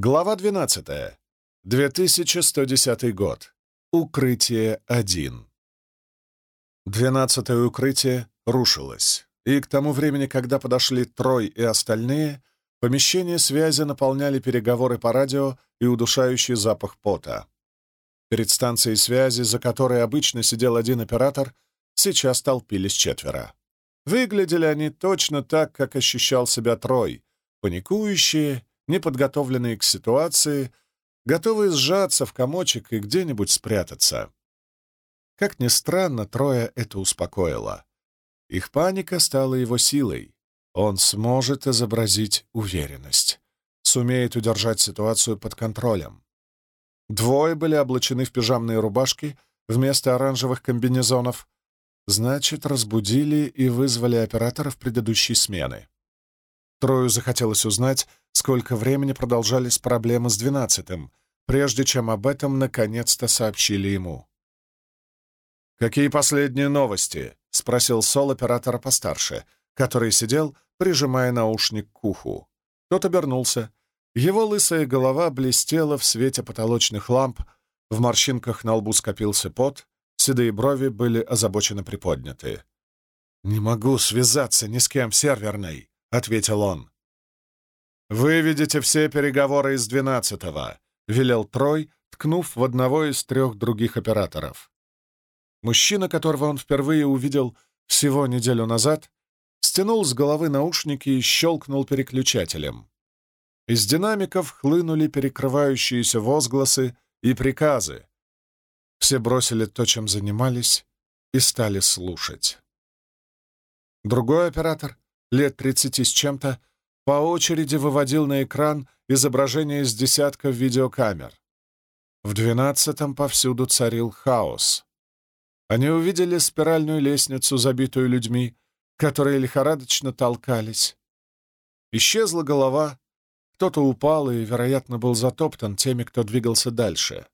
Глава 12. 2110 год. Укрытие 1. Двенадцатое укрытие рушилось, и к тому времени, когда подошли Трой и остальные, помещение связи наполняли переговоры по радио и удушающий запах пота. Перед станцией связи, за которой обычно сидел один оператор, сейчас толпились четверо. Выглядели они точно так, как ощущал себя Трой, паникующие, неподготовленные к ситуации, готовые сжаться в комочек и где-нибудь спрятаться. Как ни странно, Троя это успокоило. Их паника стала его силой. Он сможет изобразить уверенность, сумеет удержать ситуацию под контролем. Двое были облачены в пижамные рубашки вместо оранжевых комбинезонов, значит, разбудили и вызвали операторов предыдущей смены. Трою захотелось узнать, сколько времени продолжались проблемы с двенадцатым, прежде чем об этом наконец-то сообщили ему. «Какие последние новости?» — спросил Сол оператора постарше, который сидел, прижимая наушник к уху. Тот обернулся. Его лысая голова блестела в свете потолочных ламп, в морщинках на лбу скопился пот, седые брови были озабоченно приподняты. «Не могу связаться ни с кем серверной», — ответил он. «Выведите все переговоры из двенадцатого», — велел Трой, ткнув в одного из трех других операторов. Мужчина, которого он впервые увидел всего неделю назад, стянул с головы наушники и щелкнул переключателем. Из динамиков хлынули перекрывающиеся возгласы и приказы. Все бросили то, чем занимались, и стали слушать. Другой оператор, лет тридцати с чем-то, по очереди выводил на экран изображение из десятков видеокамер. В двенадцатом повсюду царил хаос. Они увидели спиральную лестницу, забитую людьми, которые лихорадочно толкались. Исчезла голова, кто-то упал и, вероятно, был затоптан теми, кто двигался дальше.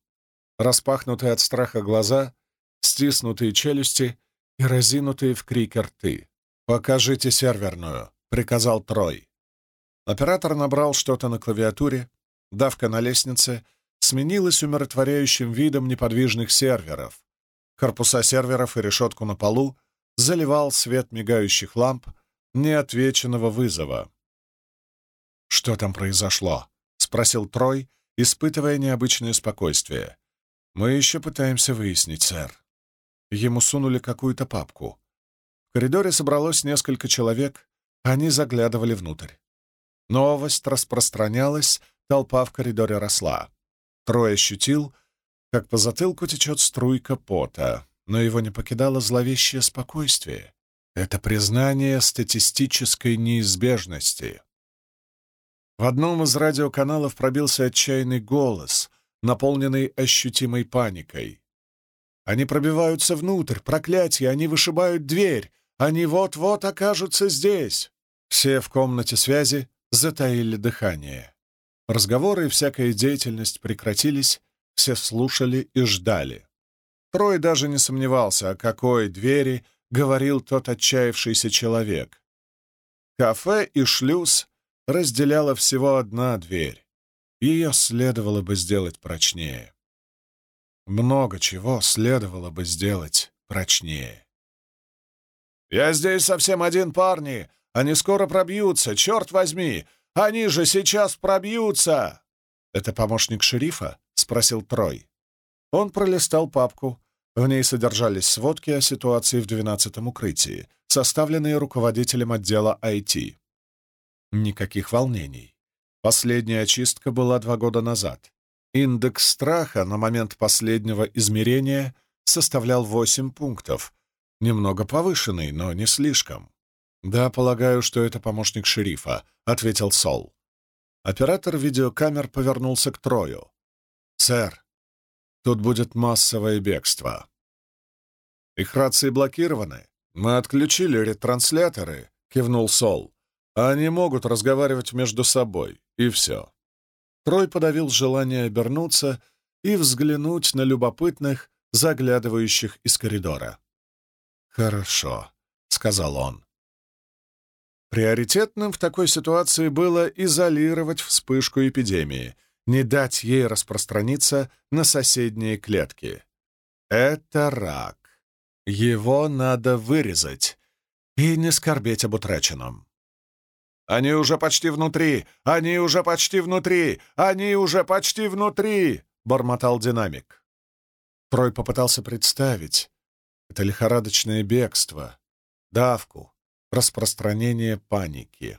Распахнутые от страха глаза, стиснутые челюсти и разинутые в крик рты. «Покажите серверную», — приказал Трой. Оператор набрал что-то на клавиатуре, давка на лестнице сменилась умиротворяющим видом неподвижных серверов. Корпуса серверов и решетку на полу заливал свет мигающих ламп неотвеченного вызова. «Что там произошло?» — спросил Трой, испытывая необычное спокойствие. «Мы еще пытаемся выяснить, сэр». Ему сунули какую-то папку. Коридоре собралось несколько человек, они заглядывали внутрь. Новость распространялась, толпа в коридоре росла. Трой ощутил, как по затылку течет струйка пота, но его не покидало зловещее спокойствие. Это признание статистической неизбежности. В одном из радиоканалов пробился отчаянный голос, наполненный ощутимой паникой. «Они пробиваются внутрь, проклятие, они вышибают дверь, они вот-вот окажутся здесь!» Все в комнате связи затаили дыхание. Разговоры и всякая деятельность прекратились, все слушали и ждали. Трой даже не сомневался, о какой двери говорил тот отчаявшийся человек. Кафе и шлюз разделяла всего одна дверь. Ее следовало бы сделать прочнее. Много чего следовало бы сделать прочнее. «Я здесь совсем один, парни! Они скоро пробьются, черт возьми! Они же сейчас пробьются!» «Это помощник шерифа?» — спросил Трой. Он пролистал папку. В ней содержались сводки о ситуации в двенадцатом укрытии, составленные руководителем отдела IT. Никаких волнений. Последняя очистка была два года назад. Индекс страха на момент последнего измерения составлял 8 пунктов, немного повышенный, но не слишком. «Да, полагаю, что это помощник шерифа», — ответил Сол. Оператор видеокамер повернулся к Трою. «Сэр, тут будет массовое бегство». «Их рации блокированы. Мы отключили ретрансляторы», — кивнул Сол. «Они могут разговаривать между собой, и все». Трой подавил желание обернуться и взглянуть на любопытных, заглядывающих из коридора. «Хорошо», — сказал он. Приоритетным в такой ситуации было изолировать вспышку эпидемии не дать ей распространиться на соседние клетки. Это рак. Его надо вырезать и не скорбеть об утраченном. «Они уже почти внутри! Они уже почти внутри! Они уже почти внутри!» — бормотал динамик. Трой попытался представить это лихорадочное бегство, давку, распространение паники.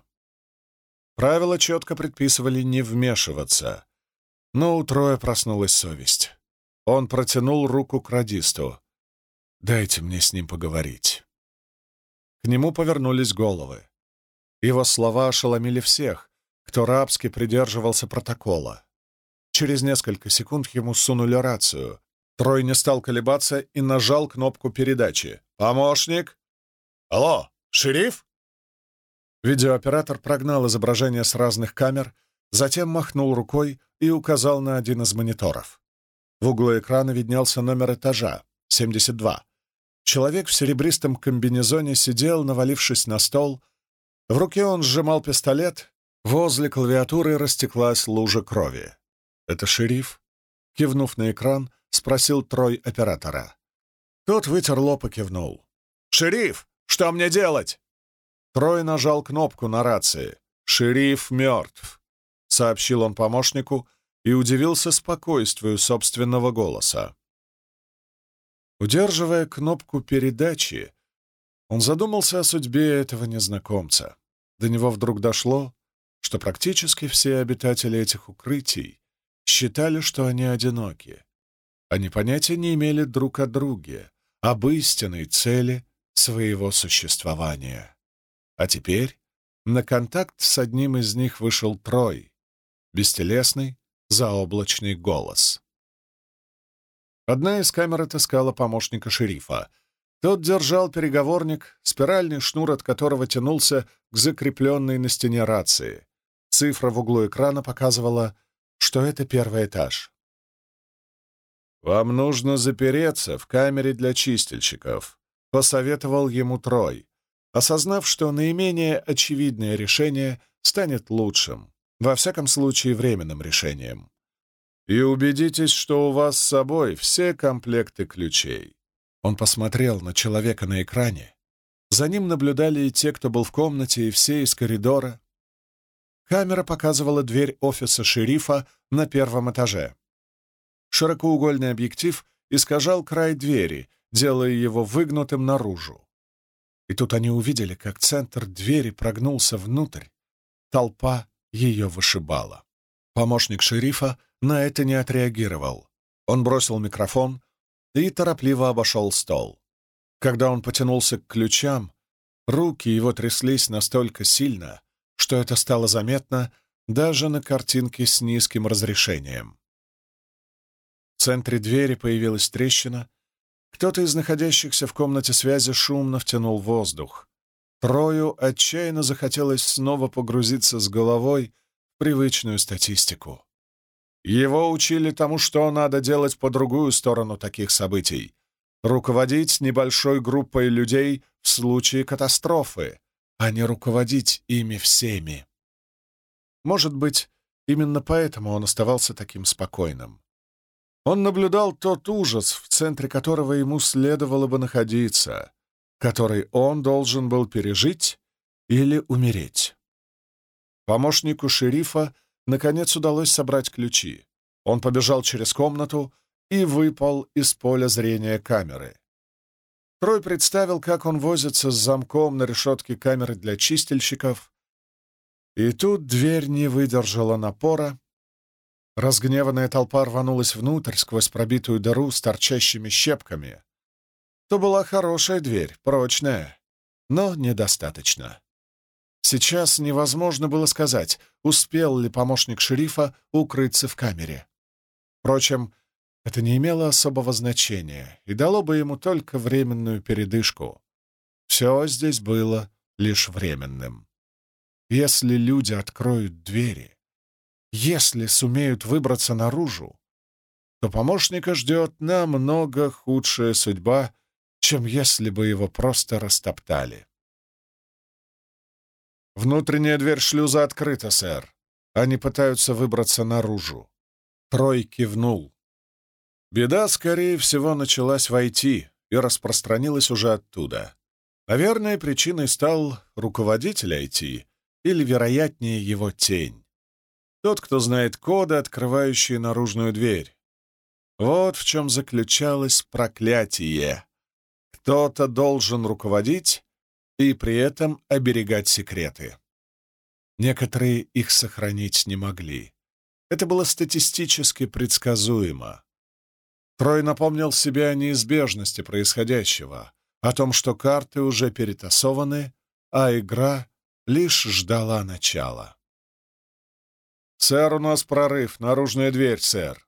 Правила четко предписывали не вмешиваться, но у Троя проснулась совесть. Он протянул руку к радисту. «Дайте мне с ним поговорить». К нему повернулись головы. Его слова ошеломили всех, кто рабски придерживался протокола. Через несколько секунд ему сунули рацию. Трой не стал колебаться и нажал кнопку передачи. «Помощник!» «Алло, шериф?» Видеооператор прогнал изображение с разных камер, затем махнул рукой и указал на один из мониторов. В углу экрана виднелся номер этажа, 72. Человек в серебристом комбинезоне сидел, навалившись на стол. В руке он сжимал пистолет. Возле клавиатуры растеклась лужа крови. «Это шериф?» Кивнув на экран, спросил Трой оператора. Тот вытер лоб и кивнул. «Шериф, что мне делать?» Трой нажал кнопку на рации. «Шериф мертв», — сообщил он помощнику и удивился спокойствию собственного голоса. Удерживая кнопку передачи, он задумался о судьбе этого незнакомца. До него вдруг дошло, что практически все обитатели этих укрытий считали, что они одиноки. Они понятия не имели друг о друге, об истинной цели своего существования. А теперь на контакт с одним из них вышел Трой, бестелесный, заоблачный голос. Одна из камер отыскала помощника шерифа. Тот держал переговорник, спиральный шнур от которого тянулся к закрепленной на стене рации. Цифра в углу экрана показывала, что это первый этаж. «Вам нужно запереться в камере для чистильщиков», — посоветовал ему Трой, осознав, что наименее очевидное решение станет лучшим, во всяком случае временным решением. «И убедитесь, что у вас с собой все комплекты ключей». Он посмотрел на человека на экране. За ним наблюдали и те, кто был в комнате, и все из коридора. Камера показывала дверь офиса шерифа на первом этаже. Широкоугольный объектив искажал край двери, делая его выгнутым наружу. И тут они увидели, как центр двери прогнулся внутрь. Толпа ее вышибала. Помощник шерифа на это не отреагировал. Он бросил микрофон и торопливо обошел стол. Когда он потянулся к ключам, руки его тряслись настолько сильно, что это стало заметно даже на картинке с низким разрешением. В центре двери появилась трещина. Кто-то из находящихся в комнате связи шумно втянул воздух. Трою отчаянно захотелось снова погрузиться с головой в привычную статистику. Его учили тому, что надо делать по другую сторону таких событий — руководить небольшой группой людей в случае катастрофы, а не руководить ими всеми. Может быть, именно поэтому он оставался таким спокойным. Он наблюдал тот ужас, в центре которого ему следовало бы находиться, который он должен был пережить или умереть. Помощнику шерифа наконец удалось собрать ключи. Он побежал через комнату и выпал из поля зрения камеры. Трой представил, как он возится с замком на решетке камеры для чистильщиков. И тут дверь не выдержала напора, Разгневанная толпа рванулась внутрь сквозь пробитую дыру с торчащими щепками. То была хорошая дверь, прочная, но недостаточно. Сейчас невозможно было сказать, успел ли помощник шерифа укрыться в камере. Впрочем, это не имело особого значения и дало бы ему только временную передышку. Все здесь было лишь временным. Если люди откроют двери, если сумеют выбраться наружу, то помощника ждет намного худшая судьба, чем если бы его просто растоптали. «Внутренняя дверь шлюза открыта, сэр. Они пытаются выбраться наружу», Трой кивнул. Беда, скорее всего, началась в IT и распространилась уже оттуда. Наверное, причиной стал руководитель IT, или, вероятнее, его тень. Тот, кто знает коды, открывающие наружную дверь. Вот в чем заключалось проклятие. Кто-то должен руководить и при этом оберегать секреты. Некоторые их сохранить не могли. Это было статистически предсказуемо. Трой напомнил себе о неизбежности происходящего, о том, что карты уже перетасованы, а игра лишь ждала начала. «Сэр, у нас прорыв, наружная дверь, сэр!»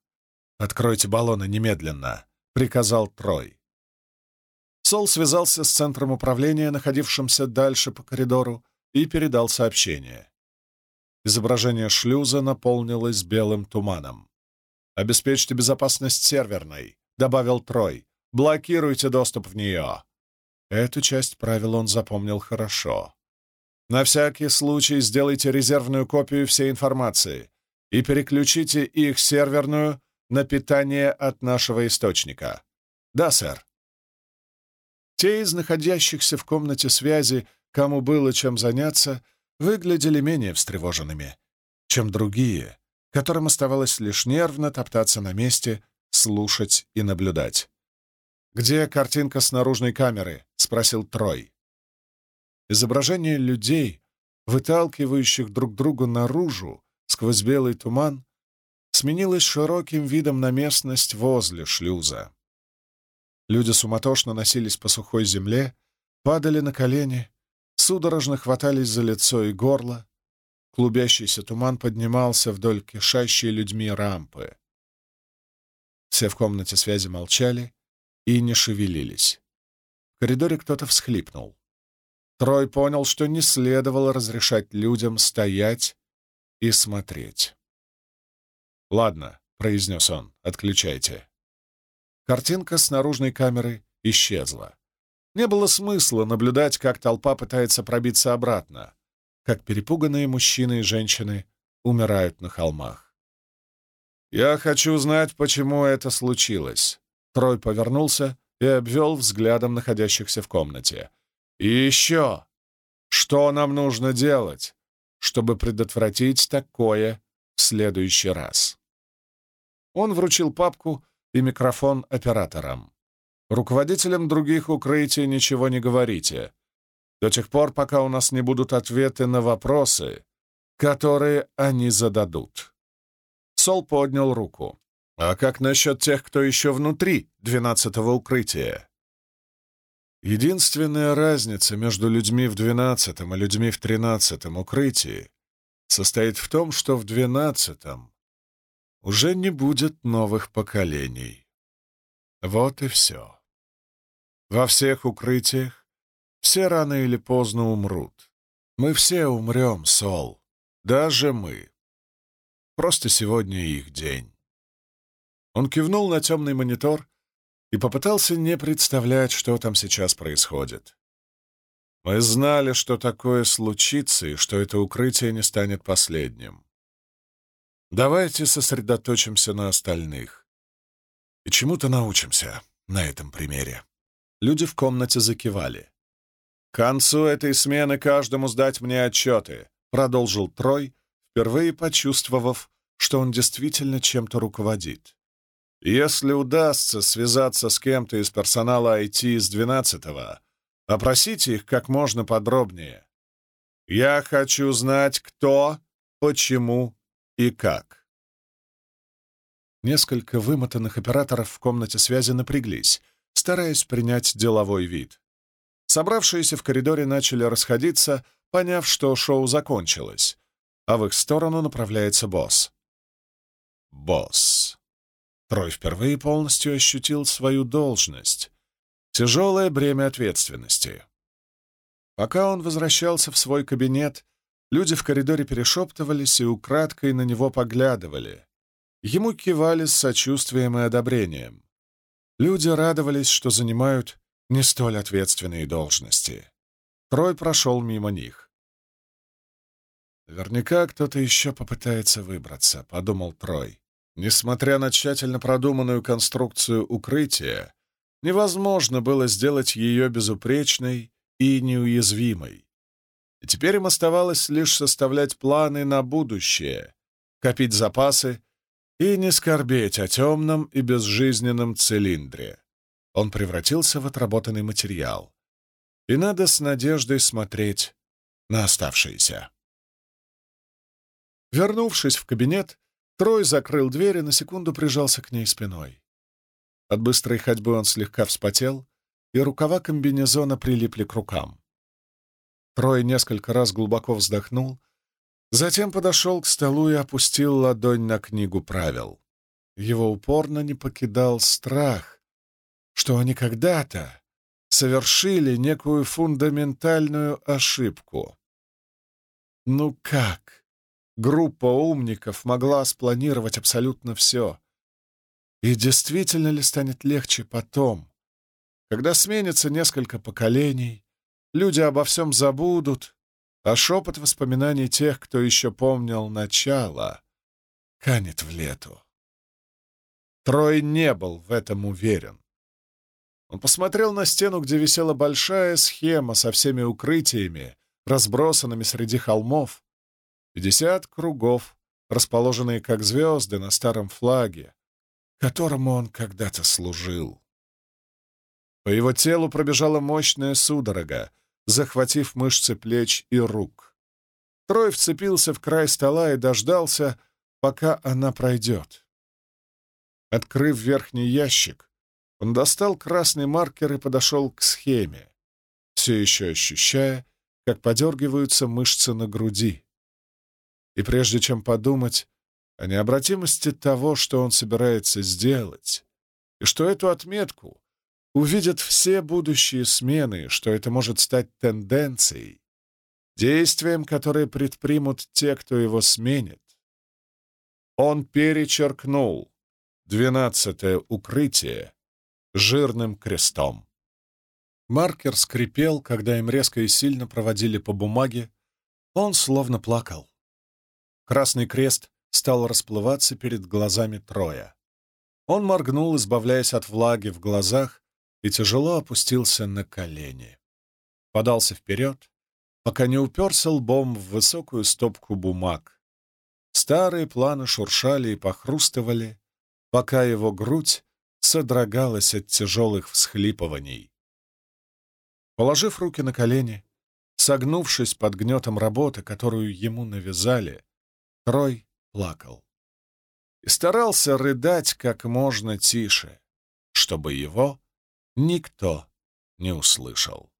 «Откройте баллоны немедленно», — приказал Трой. Сол связался с центром управления, находившимся дальше по коридору, и передал сообщение. Изображение шлюза наполнилось белым туманом. «Обеспечьте безопасность серверной», — добавил Трой. «Блокируйте доступ в нее». Эту часть правил он запомнил хорошо. На всякий случай сделайте резервную копию всей информации и переключите их серверную на питание от нашего источника. Да, сэр. Те из находящихся в комнате связи, кому было чем заняться, выглядели менее встревоженными, чем другие, которым оставалось лишь нервно топтаться на месте, слушать и наблюдать. «Где картинка с наружной камеры?» — спросил Трой. Изображение людей, выталкивающих друг друга наружу сквозь белый туман, сменилось широким видом на местность возле шлюза. Люди суматошно носились по сухой земле, падали на колени, судорожно хватались за лицо и горло. Клубящийся туман поднимался вдоль кишащей людьми рампы. Все в комнате связи молчали и не шевелились. В коридоре кто-то всхлипнул. Трой понял, что не следовало разрешать людям стоять и смотреть. «Ладно», — произнес он, — «отключайте». Картинка с наружной камеры исчезла. Не было смысла наблюдать, как толпа пытается пробиться обратно, как перепуганные мужчины и женщины умирают на холмах. «Я хочу знать, почему это случилось». Трой повернулся и обвел взглядом находящихся в комнате. «И еще! Что нам нужно делать, чтобы предотвратить такое в следующий раз?» Он вручил папку и микрофон операторам. Руководителям других укрытий ничего не говорите. До тех пор, пока у нас не будут ответы на вопросы, которые они зададут. Сол поднял руку. «А как насчет тех, кто еще внутри двенадцатого укрытия?» Единственная разница между людьми в двенадцатом и людьми в тринадцатом укрытии состоит в том, что в двенадцатом уже не будет новых поколений. Вот и все. Во всех укрытиях все рано или поздно умрут. Мы все умрем, Сол. Даже мы. Просто сегодня их день. Он кивнул на темный монитор и попытался не представлять, что там сейчас происходит. Мы знали, что такое случится и что это укрытие не станет последним. Давайте сосредоточимся на остальных и чему-то научимся на этом примере. Люди в комнате закивали. «К концу этой смены каждому сдать мне отчеты», — продолжил Трой, впервые почувствовав, что он действительно чем-то руководит. «Если удастся связаться с кем-то из персонала IT из 12-го, опросите их как можно подробнее. Я хочу знать, кто, почему и как». Несколько вымотанных операторов в комнате связи напряглись — стараясь принять деловой вид. Собравшиеся в коридоре начали расходиться, поняв, что шоу закончилось, а в их сторону направляется босс. Босс. Трой впервые полностью ощутил свою должность. Тяжелое бремя ответственности. Пока он возвращался в свой кабинет, люди в коридоре перешептывались и украдкой на него поглядывали. Ему кивали с сочувствием и одобрением. Люди радовались, что занимают не столь ответственные должности. Трой прошел мимо них. «Наверняка кто-то еще попытается выбраться», — подумал Трой. Несмотря на тщательно продуманную конструкцию укрытия, невозможно было сделать ее безупречной и неуязвимой. И теперь им оставалось лишь составлять планы на будущее, копить запасы и не скорбеть о темном и безжизненном цилиндре. Он превратился в отработанный материал. И надо с надеждой смотреть на оставшиеся. Вернувшись в кабинет, Трой закрыл дверь и на секунду прижался к ней спиной. От быстрой ходьбы он слегка вспотел, и рукава комбинезона прилипли к рукам. Трой несколько раз глубоко вздохнул, затем подошел к столу и опустил ладонь на книгу правил. Его упорно не покидал страх, что они когда-то совершили некую фундаментальную ошибку. Ну как группа умников могла спланировать абсолютно все? И действительно ли станет легче потом, когда сменится несколько поколений, люди обо всем забудут, а шепот воспоминаний тех, кто еще помнил начало, канет в лету? Трой не был в этом уверен. Он посмотрел на стену, где висела большая схема со всеми укрытиями, разбросанными среди холмов. Пятьдесят кругов, расположенные как звезды на старом флаге, которому он когда-то служил. По его телу пробежала мощная судорога, захватив мышцы плеч и рук. Трой вцепился в край стола и дождался, пока она пройдет. Открыв верхний ящик, он достал красный маркер и подошел к схеме, все еще ощущая, как подергиваются мышцы на груди. И прежде чем подумать о необратимости того, что он собирается сделать, и что эту отметку увидят все будущие смены, что это может стать тенденцией, действием, которое предпримут те, кто его сменит. Он перечеркнул двенадцатое укрытие жирным крестом. Маркер скрипел, когда им резко и сильно проводили по бумаге. Он словно плакал. Красный крест стал расплываться перед глазами Троя. Он моргнул, избавляясь от влаги в глазах, и тяжело опустился на колени. Подался вперед, пока не уперся лбом в высокую стопку бумаг. Старые планы шуршали и похрустывали, пока его грудь содрогалась от тяжелых всхлипываний. Положив руки на колени, согнувшись под гнетом работы, которую ему навязали, Трой плакал и старался рыдать как можно тише, чтобы его никто не услышал.